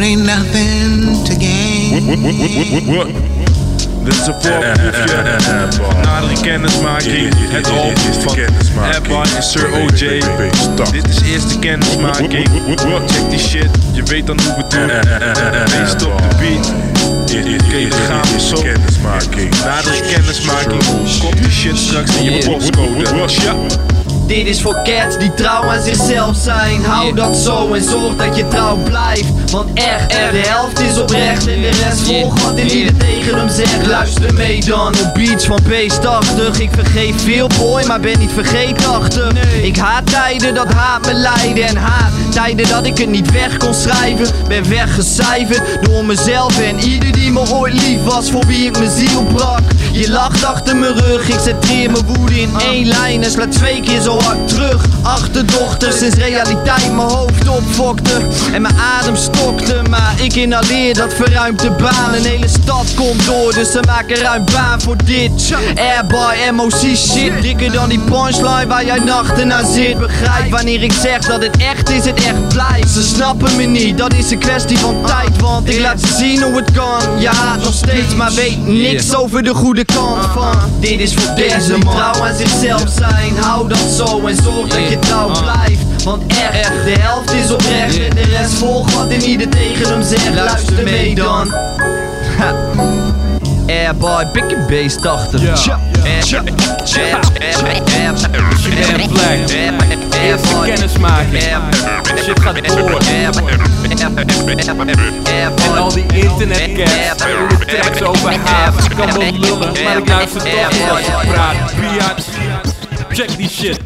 there ain't nothing to gain. Dit is een voorproefje nadere kennismaking. Het album van Abba en Sir OJ. Dit is eerste kennismaking. Check die shit, je weet dan hoe we doen. Beest op de beat. Oké, dan gaan we zo. Nadere kennismaking. Kop die shit straks in je postcode. Dit is voor cats die trouw aan zichzelf zijn. Hou dat zo en zorg dat je trouw blijft. Want echt, de helft is oprecht en de rest volgt wat in ieder tegen hem zegt. Luister mee dan op beats van P80. Ik vergeef veel boy, maar ben niet vergeetachtig. Ik haat tijden dat haat me leiden en haat tijden dat ik het niet weg kon schrijven. Ben weggecijferd door mezelf en ieder die me ooit lief was, voor wie ik mijn ziel brak. Je lacht achter mijn rug, ik centreer mijn woede in één lijn en sla twee keer zo hard terug. Achterdochter, sinds realiteit mijn hoofd opfokte en mijn adem stokte. Ik inhaleer dat verruimt de baan, een hele stad komt door, dus ze maken ruim baan voor dit. Airboy, MOC shit, dikker dan die punchline waar jij nachten naar zit. Begrijp wanneer ik zeg dat het echt is, het echt blijft. Ze snappen me niet, dat is een kwestie van tijd, want ik laat ze zien hoe het kan. Je haat nog steeds, maar weet niks over de goede kant van. Dit is voor deze die trouw aan zichzelf zijn. Hou dat zo en zorg dat je trouw blijft. Want echt, de helft is oprecht en de rest volgt wat in ieder tegen hem zegt. Luister mee dan. Ha. Airboy, Big Bass 80. Man Black. Eerste kennismaking. Shit gaat door. En al die internetcats de tracks over. Ik kan wel lullen, maar ik luister toch als je praat. Biatch. Check die shit.